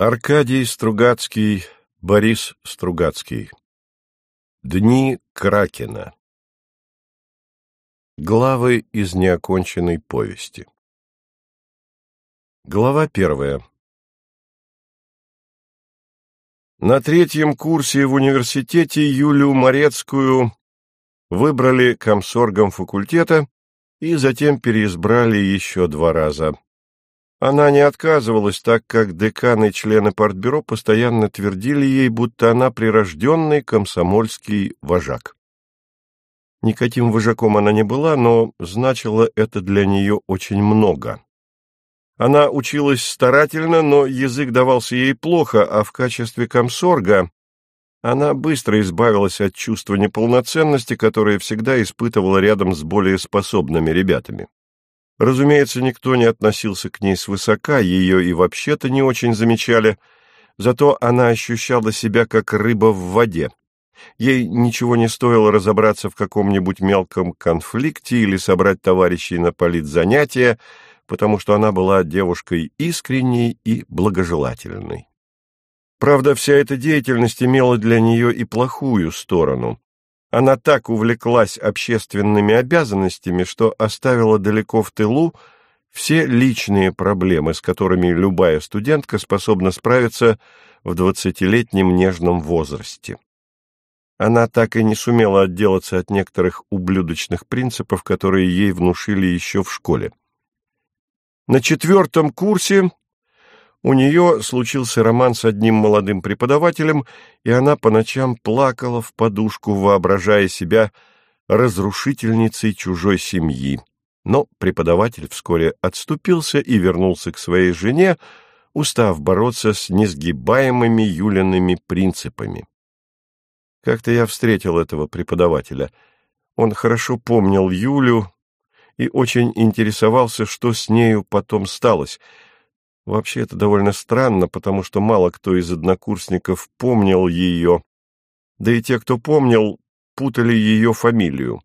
Аркадий Стругацкий, Борис Стругацкий. Дни Кракена. Главы из неоконченной повести. Глава первая. На третьем курсе в университете Юлю Морецкую выбрали комсоргом факультета и затем переизбрали еще два раза. Она не отказывалась, так как деканы и члены партбюро постоянно твердили ей, будто она прирожденный комсомольский вожак. Никаким вожаком она не была, но значило это для нее очень много. Она училась старательно, но язык давался ей плохо, а в качестве комсорга она быстро избавилась от чувства неполноценности, которое всегда испытывала рядом с более способными ребятами. Разумеется, никто не относился к ней свысока, ее и вообще-то не очень замечали, зато она ощущала себя как рыба в воде. Ей ничего не стоило разобраться в каком-нибудь мелком конфликте или собрать товарищей на политзанятия, потому что она была девушкой искренней и благожелательной. Правда, вся эта деятельность имела для нее и плохую сторону. Она так увлеклась общественными обязанностями, что оставила далеко в тылу все личные проблемы, с которыми любая студентка способна справиться в двадцатилетнем нежном возрасте. Она так и не сумела отделаться от некоторых ублюдочных принципов, которые ей внушили еще в школе. На четвертом курсе у нее случился роман с одним молодым преподавателем, и она по ночам плакала в подушку, воображая себя разрушительницей чужой семьи. Но преподаватель вскоре отступился и вернулся к своей жене, устав бороться с несгибаемыми Юлиными принципами. Как-то я встретил этого преподавателя. Он хорошо помнил Юлю и очень интересовался, что с нею потом сталось — Вообще это довольно странно, потому что мало кто из однокурсников помнил ее, да и те, кто помнил, путали ее фамилию.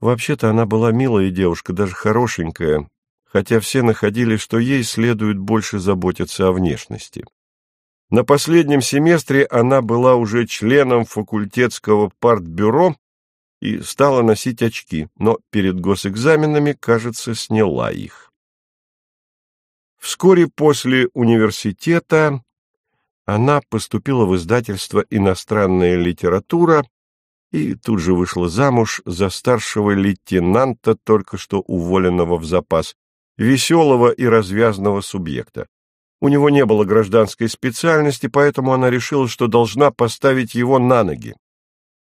Вообще-то она была милая девушка, даже хорошенькая, хотя все находили, что ей следует больше заботиться о внешности. На последнем семестре она была уже членом факультетского партбюро и стала носить очки, но перед госэкзаменами, кажется, сняла их. Вскоре после университета она поступила в издательство «Иностранная литература» и тут же вышла замуж за старшего лейтенанта, только что уволенного в запас, веселого и развязного субъекта. У него не было гражданской специальности, поэтому она решила, что должна поставить его на ноги.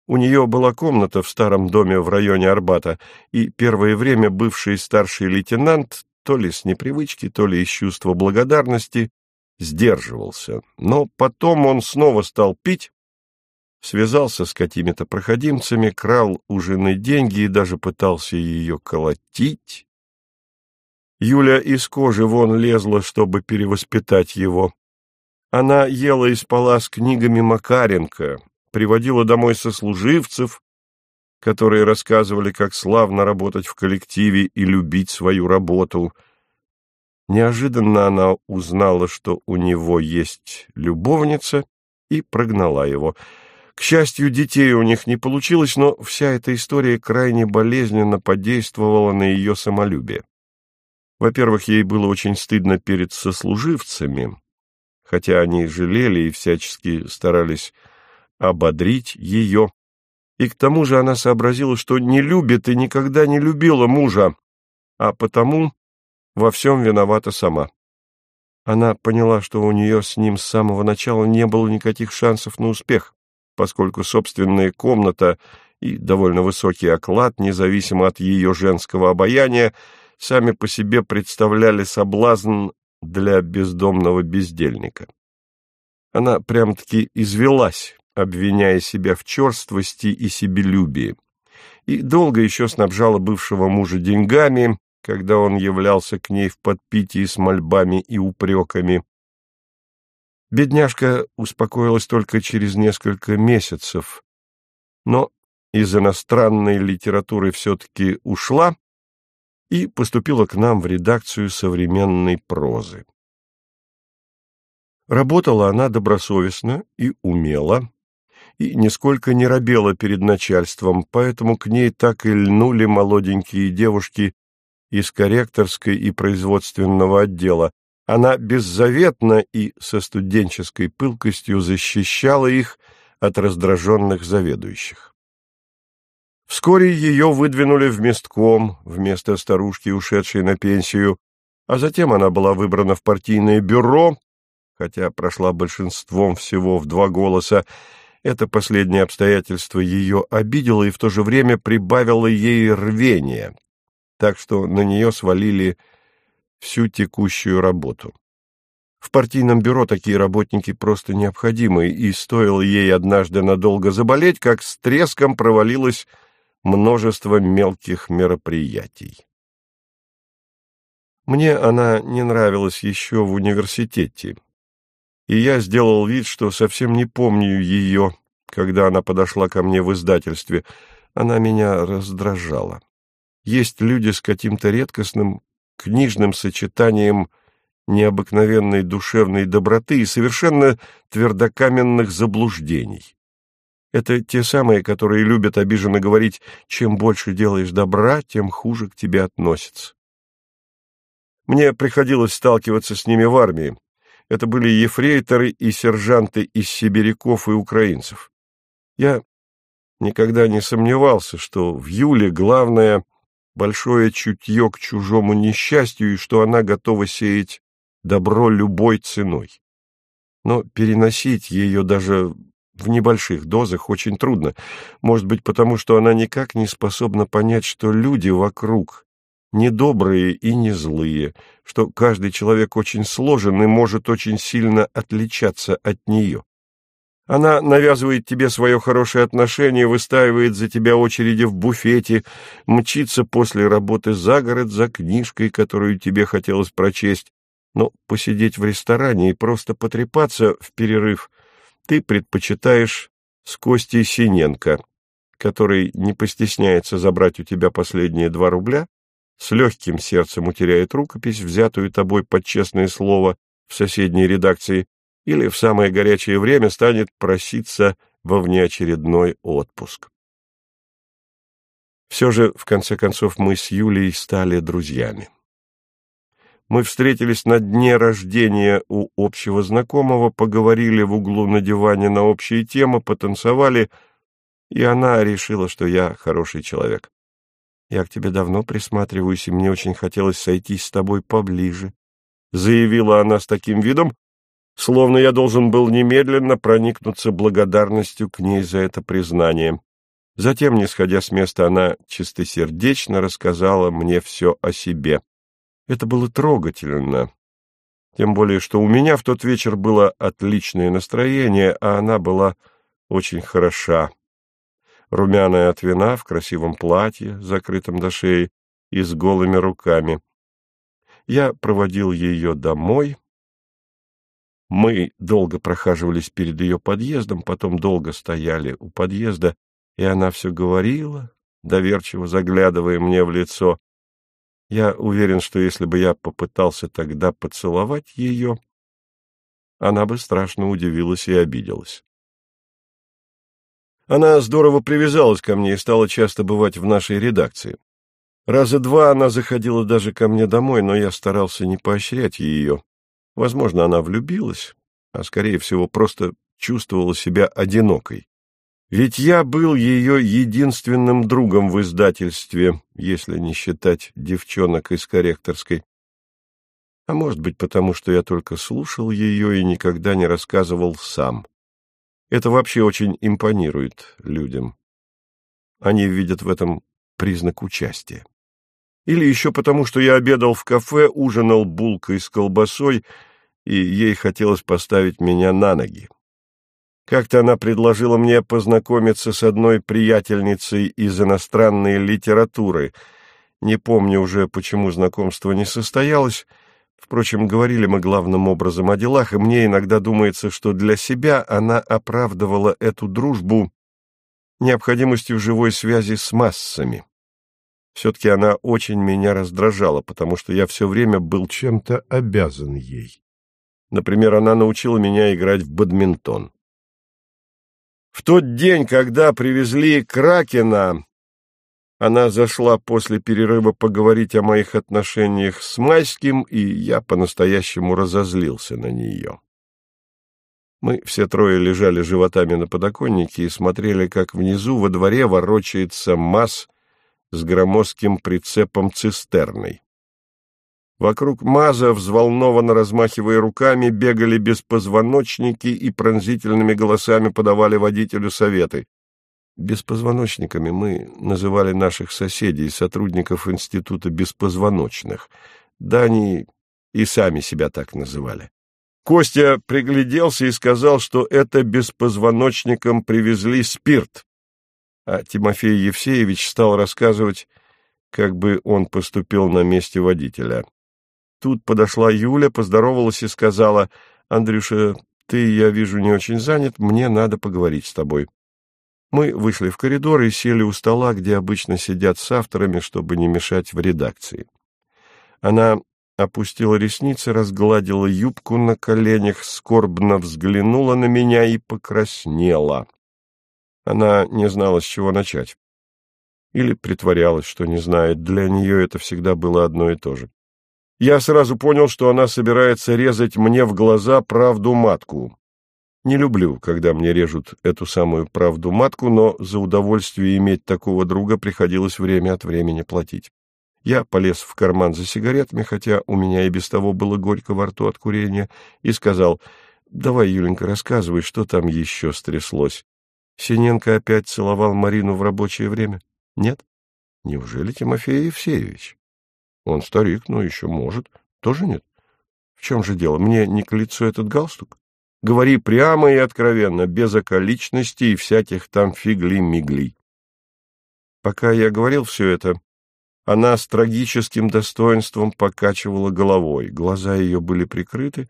У нее была комната в старом доме в районе Арбата, и первое время бывший старший лейтенант то ли с непривычки, то ли из чувства благодарности, сдерживался. Но потом он снова стал пить, связался с какими-то проходимцами, крал у жены деньги и даже пытался ее колотить. Юля из кожи вон лезла, чтобы перевоспитать его. Она ела и спала с книгами Макаренко, приводила домой сослуживцев, которые рассказывали, как славно работать в коллективе и любить свою работу. Неожиданно она узнала, что у него есть любовница, и прогнала его. К счастью, детей у них не получилось, но вся эта история крайне болезненно подействовала на ее самолюбие. Во-первых, ей было очень стыдно перед сослуживцами, хотя они жалели и всячески старались ободрить ее. И к тому же она сообразила, что не любит и никогда не любила мужа, а потому во всем виновата сама. Она поняла, что у нее с ним с самого начала не было никаких шансов на успех, поскольку собственная комната и довольно высокий оклад, независимо от ее женского обаяния, сами по себе представляли соблазн для бездомного бездельника. Она прям-таки извелась обвиняя себя в черствости и себелюбии, и долго еще снабжала бывшего мужа деньгами, когда он являлся к ней в подпитии с мольбами и упреками. Бедняжка успокоилась только через несколько месяцев, но из иностранной литературы все-таки ушла и поступила к нам в редакцию современной прозы. Работала она добросовестно и умело, и нисколько не робела перед начальством, поэтому к ней так и льнули молоденькие девушки из корректорской и производственного отдела. Она беззаветно и со студенческой пылкостью защищала их от раздраженных заведующих. Вскоре ее выдвинули в местком вместо старушки, ушедшей на пенсию, а затем она была выбрана в партийное бюро, хотя прошла большинством всего в два голоса. Это последнее обстоятельство ее обидело и в то же время прибавило ей рвения, так что на нее свалили всю текущую работу. В партийном бюро такие работники просто необходимы, и стоило ей однажды надолго заболеть, как с треском провалилось множество мелких мероприятий. Мне она не нравилась еще в университете, и я сделал вид, что совсем не помню ее, когда она подошла ко мне в издательстве. Она меня раздражала. Есть люди с каким-то редкостным книжным сочетанием необыкновенной душевной доброты и совершенно твердокаменных заблуждений. Это те самые, которые любят обиженно говорить, чем больше делаешь добра, тем хуже к тебе относятся. Мне приходилось сталкиваться с ними в армии. Это были ефрейторы и сержанты из сибиряков и украинцев. Я никогда не сомневался, что в Юле главное — большое чутье к чужому несчастью и что она готова сеять добро любой ценой. Но переносить ее даже в небольших дозах очень трудно. Может быть, потому что она никак не способна понять, что люди вокруг не добрые и не злые, что каждый человек очень сложен и может очень сильно отличаться от нее. Она навязывает тебе свое хорошее отношение, выстаивает за тебя очереди в буфете, мчится после работы за город за книжкой, которую тебе хотелось прочесть, но посидеть в ресторане и просто потрепаться в перерыв ты предпочитаешь с Костей Синенко, который не постесняется забрать у тебя последние два рубля, с легким сердцем утеряет рукопись, взятую тобой под честное слово в соседней редакции, или в самое горячее время станет проситься во внеочередной отпуск. Все же, в конце концов, мы с Юлей стали друзьями. Мы встретились на дне рождения у общего знакомого, поговорили в углу на диване на общие темы, потанцевали, и она решила, что я хороший человек. Я к тебе давно присматриваюсь, и мне очень хотелось сойтись с тобой поближе, — заявила она с таким видом, словно я должен был немедленно проникнуться благодарностью к ней за это признание. Затем, не сходя с места, она чистосердечно рассказала мне все о себе. Это было трогательно, тем более, что у меня в тот вечер было отличное настроение, а она была очень хороша румяная от вина, в красивом платье, закрытом до шеи и с голыми руками. Я проводил ее домой. Мы долго прохаживались перед ее подъездом, потом долго стояли у подъезда, и она все говорила, доверчиво заглядывая мне в лицо. Я уверен, что если бы я попытался тогда поцеловать ее, она бы страшно удивилась и обиделась. Она здорово привязалась ко мне и стала часто бывать в нашей редакции. Раза два она заходила даже ко мне домой, но я старался не поощрять ее. Возможно, она влюбилась, а, скорее всего, просто чувствовала себя одинокой. Ведь я был ее единственным другом в издательстве, если не считать девчонок из корректорской. А может быть, потому что я только слушал ее и никогда не рассказывал сам. Это вообще очень импонирует людям. Они видят в этом признак участия. Или еще потому, что я обедал в кафе, ужинал булкой с колбасой, и ей хотелось поставить меня на ноги. Как-то она предложила мне познакомиться с одной приятельницей из иностранной литературы. Не помню уже, почему знакомство не состоялось, Впрочем, говорили мы главным образом о делах, и мне иногда думается, что для себя она оправдывала эту дружбу необходимостью живой связи с массами. Все-таки она очень меня раздражала, потому что я все время был чем-то обязан ей. Например, она научила меня играть в бадминтон. В тот день, когда привезли Кракена, она зашла после перерыва поговорить о моих отношениях с Майским, и я по-настоящему разозлился на нее. Мы все трое лежали животами на подоконнике и смотрели, как внизу во дворе ворочается МАЗ с громоздким прицепом цистерной. Вокруг МАЗа, взволнованно размахивая руками, бегали беспозвоночники и пронзительными голосами подавали водителю советы. Беспозвоночниками мы называли наших соседей, сотрудников Института беспозвоночных. Да они и сами себя так называли. Костя пригляделся и сказал, что это беспозвоночникам привезли спирт. А Тимофей Евсеевич стал рассказывать, как бы он поступил на месте водителя. Тут подошла Юля, поздоровалась и сказала, «Андрюша, ты, я вижу, не очень занят, мне надо поговорить с тобой». Мы вышли в коридор и сели у стола, где обычно сидят с авторами, чтобы не мешать в редакции. Она опустила ресницы, разгладила юбку на коленях, скорбно взглянула на меня и покраснела. Она не знала, с чего начать. Или притворялась, что не знает. Для нее это всегда было одно и то же. Я сразу понял, что она собирается резать мне в глаза правду матку. Не люблю, когда мне режут эту самую правду матку, но за удовольствие иметь такого друга приходилось время от времени платить. Я полез в карман за сигаретами, хотя у меня и без того было горько во рту от курения, и сказал, «Давай, Юленька, рассказывай, что там еще стряслось». Синенко опять целовал Марину в рабочее время? Нет? Неужели Тимофей Евсеевич? Он старик, но еще может. Тоже нет? В чем же дело? Мне не к лицу этот галстук? Говори прямо и откровенно, без околичностей и всяких там фигли-мигли. Пока я говорил все это, она с трагическим достоинством покачивала головой, глаза ее были прикрыты.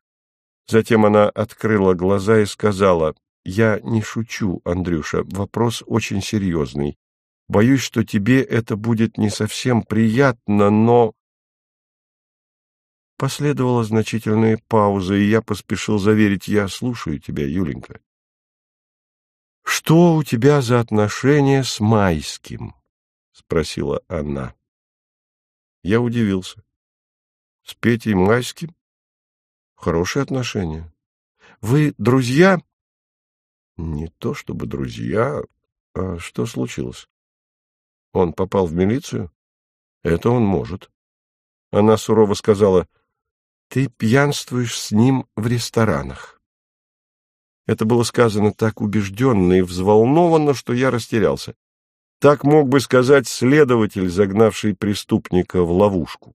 Затем она открыла глаза и сказала, «Я не шучу, Андрюша, вопрос очень серьезный. Боюсь, что тебе это будет не совсем приятно, но...» Последовала значительная пауза, и я поспешил заверить, я слушаю тебя, Юленька. — Что у тебя за отношения с Майским? — спросила она. Я удивился. — С Петей Майским? Хорошие отношения. Вы друзья? — Не то чтобы друзья. А что случилось? Он попал в милицию? Это он может. Она сурово сказала, ты пьянствуешь с ним в ресторанах. Это было сказано так убежденно и взволнованно, что я растерялся. Так мог бы сказать следователь, загнавший преступника в ловушку.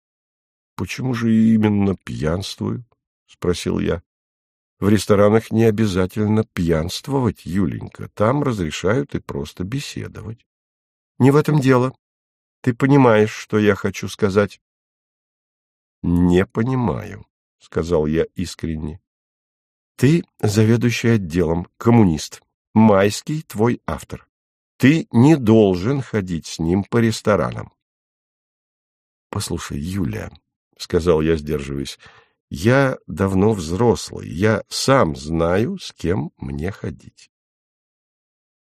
— Почему же именно пьянствую? — спросил я. — В ресторанах не обязательно пьянствовать, Юленька. Там разрешают и просто беседовать. — Не в этом дело. Ты понимаешь, что я хочу сказать. — Не понимаю, — сказал я искренне. — Ты заведующий отделом, коммунист. Майский — твой автор. Ты не должен ходить с ним по ресторанам. — Послушай, Юля, — сказал я, сдерживаясь, — я давно взрослый, я сам знаю, с кем мне ходить.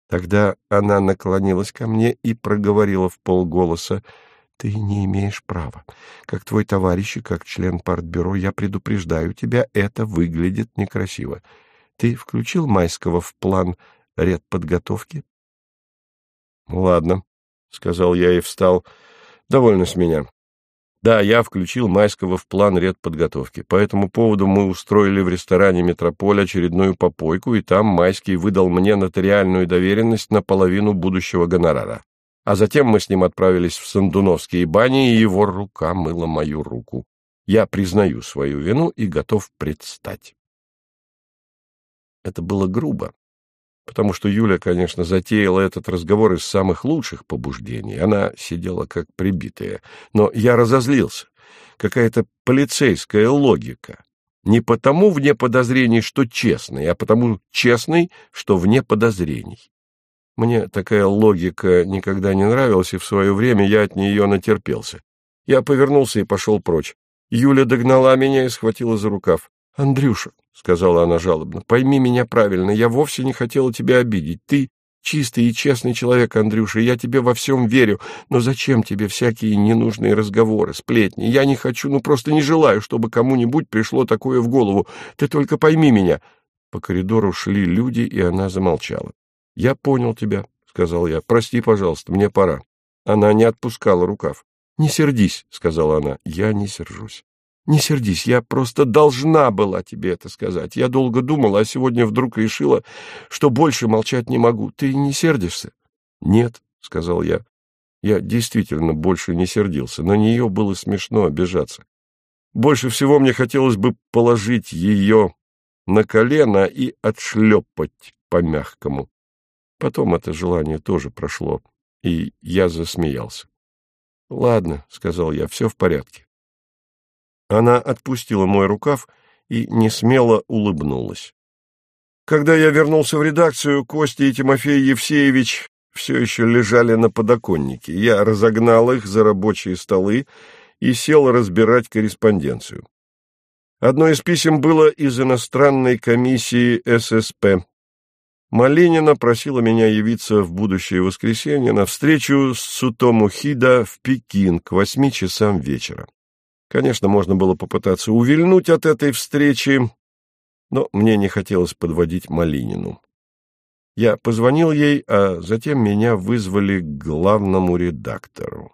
Тогда она наклонилась ко мне и проговорила в полголоса — ты не имеешь права. Как твой товарищ и как член партбюро я предупреждаю тебя, это выглядит некрасиво. Ты включил Майского в план редподготовки? — Ладно, — сказал я и встал. — Довольно с меня. Да, я включил Майского в план редподготовки. По этому поводу мы устроили в ресторане «Метрополь» очередную попойку, и там Майский выдал мне нотариальную доверенность на половину будущего гонорара. А затем мы с ним отправились в Сандуновские бани, и его рука мыла мою руку. Я признаю свою вину и готов предстать. Это было грубо, потому что Юля, конечно, затеяла этот разговор из самых лучших побуждений. Она сидела как прибитая. Но я разозлился. Какая-то полицейская логика. Не потому вне подозрений, что честный, а потому честный, что вне подозрений. Мне такая логика никогда не нравилась, и в свое время я от нее натерпелся. Я повернулся и пошел прочь. Юля догнала меня и схватила за рукав. Андрюша, — сказала она жалобно, — пойми меня правильно, я вовсе не хотела тебя обидеть. Ты чистый и честный человек, Андрюша, я тебе во всем верю, но зачем тебе всякие ненужные разговоры, сплетни? Я не хочу, ну просто не желаю, чтобы кому-нибудь пришло такое в голову. Ты только пойми меня. По коридору шли люди, и она замолчала. — Я понял тебя, — сказал я. — Прости, пожалуйста, мне пора. Она не отпускала рукав. — Не сердись, — сказала она. — Я не сержусь. Не сердись, я просто должна была тебе это сказать. Я долго думала, а сегодня вдруг решила, что больше молчать не могу. Ты не сердишься? Нет, сказал я. Я действительно больше не сердился. На нее было смешно обижаться. Больше всего мне хотелось бы положить ее на колено и отшлепать по-мягкому. Потом это желание тоже прошло, и я засмеялся. — Ладно, — сказал я, — все в порядке. Она отпустила мой рукав и несмело улыбнулась. Когда я вернулся в редакцию, Костя и Тимофей Евсеевич все еще лежали на подоконнике. Я разогнал их за рабочие столы и сел разбирать корреспонденцию. Одно из писем было из иностранной комиссии ССП. Малинина просила меня явиться в будущее воскресенье на встречу с Цутому Хида в Пекин к восьми часам вечера. Конечно, можно было попытаться увильнуть от этой встречи, но мне не хотелось подводить Малинину. Я позвонил ей, а затем меня вызвали к главному редактору.